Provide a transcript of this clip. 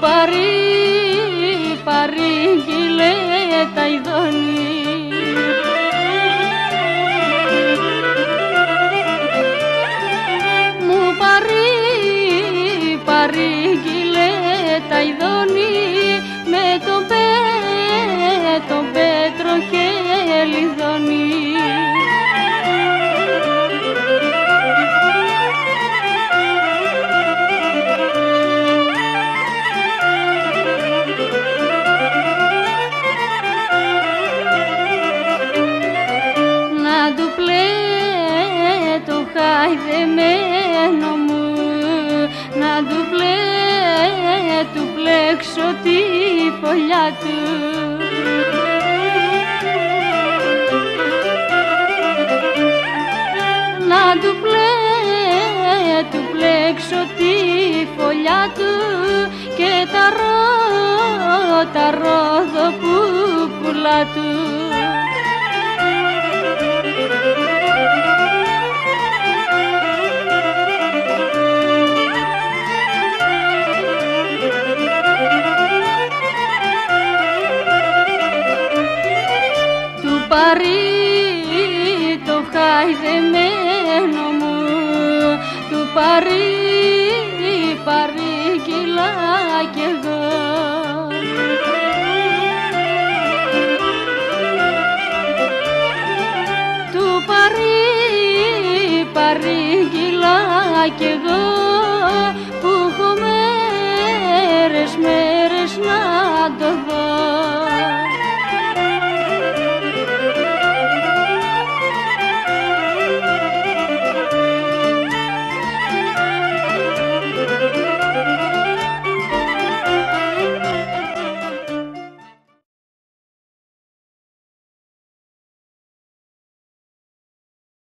παρή, παρήγγειλε τα ειδώνη Μου παρή, παρήγγειλε τα ειδώνη χαϊδεμένο μου να του πλέ του πλέξω τη φωλιά του. Να του πλέ του πλέξω τη φωλιά του και τα ρο, τα ρόδο που πουλά του του παρή το χαϊδεμένο μου του παρή παρήγγειλα κι εγώ του παρή παρήγγειλα κι εγώ